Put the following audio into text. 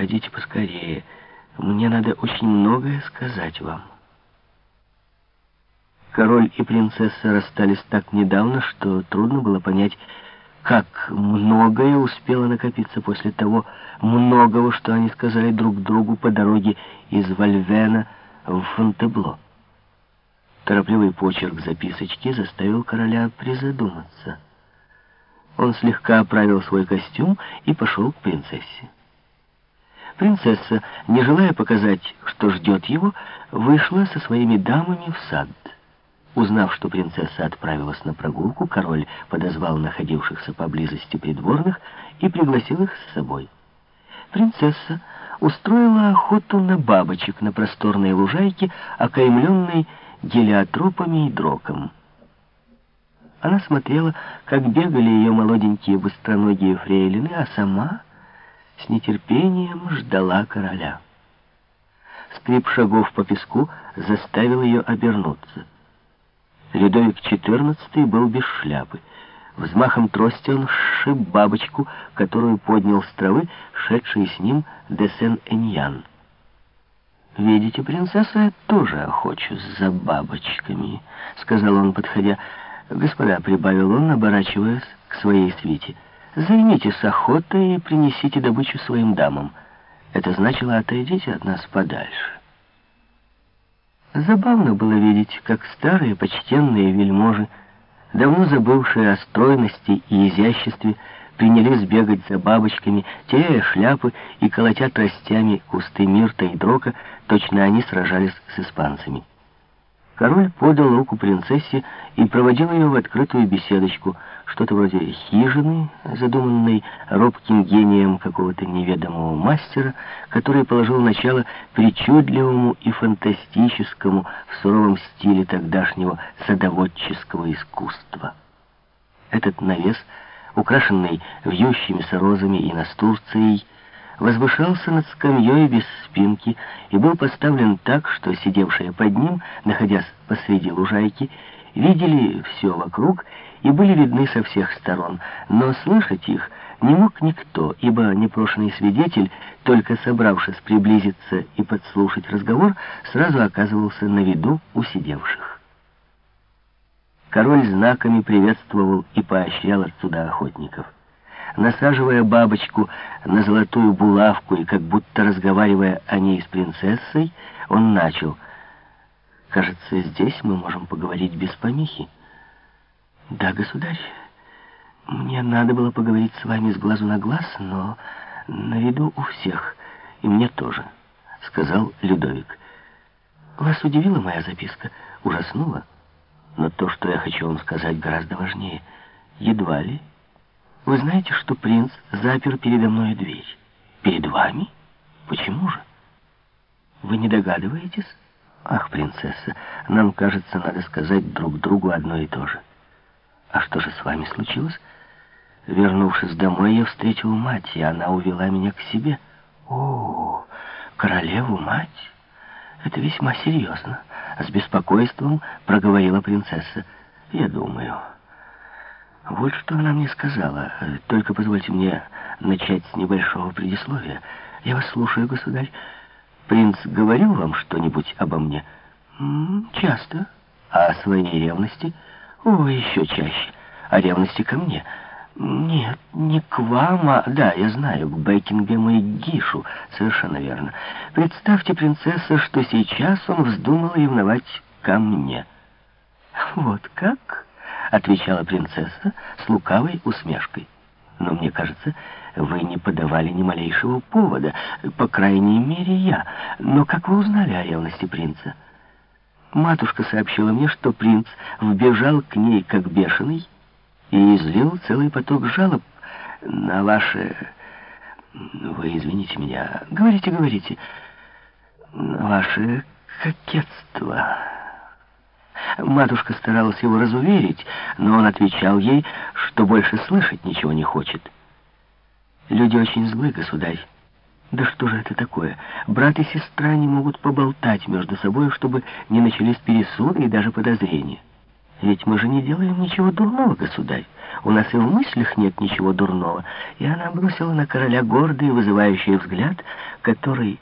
приходите поскорее. Мне надо очень многое сказать вам». Король и принцесса расстались так недавно, что трудно было понять, как многое успело накопиться после того многого, что они сказали друг другу по дороге из Вальвена в Фонтебло. Торопливый почерк записочки заставил короля призадуматься. Он слегка оправил свой костюм и пошел к принцессе. Принцесса, не желая показать, что ждет его, вышла со своими дамами в сад. Узнав, что принцесса отправилась на прогулку, король подозвал находившихся поблизости придворных и пригласил их с собой. Принцесса устроила охоту на бабочек на просторной лужайке, окаймленной гелиотропами и дроком. Она смотрела, как бегали ее молоденькие быстроногие фрейлины, а сама с нетерпением ждала короля. Скрип шагов по песку заставил ее обернуться. Людовик XIV был без шляпы. Взмахом трости он сшиб бабочку, которую поднял с травы, шедший с ним де Сен-Эньян. «Видите, принцесса, я тоже охочусь за бабочками», — сказал он, подходя. «Господа», — прибавил он, оборачиваясь к своей свите, — «займитесь охотой и принесите добычу своим дамам. Это значило, отойдите от нас подальше». Забавно было видеть, как старые почтенные вельможи, давно забывшие о стройности и изяществе, принялись бегать за бабочками, теряя шляпы и колотя тростями кусты мирта и дрока, точно они сражались с испанцами. Король подал руку принцессе и проводил ее в открытую беседочку, что-то вроде хижины, задуманной робким гением какого-то неведомого мастера, который положил начало причудливому и фантастическому в суровом стиле тогдашнего садоводческого искусства. Этот навес, украшенный вьющимися розами и настурцией, возвышался над скамьей без спинки и был поставлен так, что сидевшие под ним, находясь посреди лужайки, видели все вокруг и были видны со всех сторон, но слышать их не мог никто, ибо непрошенный свидетель, только собравшись приблизиться и подслушать разговор, сразу оказывался на виду у сидевших. Король знаками приветствовал и поощрял отсюда охотников насаживая бабочку на золотую булавку и как будто разговаривая о ней с принцессой, он начал. «Кажется, здесь мы можем поговорить без помехи». «Да, государь, мне надо было поговорить с вами с глазу на глаз, но на виду у всех, и мне тоже», — сказал Людовик. «Вас удивила моя записка? Ужаснула? Но то, что я хочу вам сказать, гораздо важнее. Едва ли...» Вы знаете, что принц запер передо мной дверь? Перед вами? Почему же? Вы не догадываетесь? Ах, принцесса, нам кажется, надо сказать друг другу одно и то же. А что же с вами случилось? Вернувшись домой, я встретил мать, и она увела меня к себе. О, королеву мать? Это весьма серьезно. С беспокойством проговорила принцесса. Я думаю... Вот что она мне сказала. Только позвольте мне начать с небольшого предисловия. Я вас слушаю, государь. Принц говорил вам что-нибудь обо мне? часто. А о своей ревности? О, еще чаще. О ревности ко мне? Нет, не к вам, а... Да, я знаю, к Бекингему и Гишу. Совершенно верно. Представьте, принцесса, что сейчас он вздумал ревновать ко мне. Вот как? — отвечала принцесса с лукавой усмешкой. «Но мне кажется, вы не подавали ни малейшего повода, по крайней мере я. Но как вы узнали о ревности принца?» Матушка сообщила мне, что принц вбежал к ней как бешеный и излил целый поток жалоб на ваше... Вы извините меня. Говорите, говорите. Ваше кокетство... Матушка старалась его разуверить, но он отвечал ей, что больше слышать ничего не хочет. Люди очень злы, государь. Да что же это такое? Брат и сестра не могут поболтать между собой, чтобы не начались пересуды и даже подозрения. Ведь мы же не делаем ничего дурного, государь. У нас и в мыслях нет ничего дурного. И она бросила на короля гордый, вызывающий взгляд, который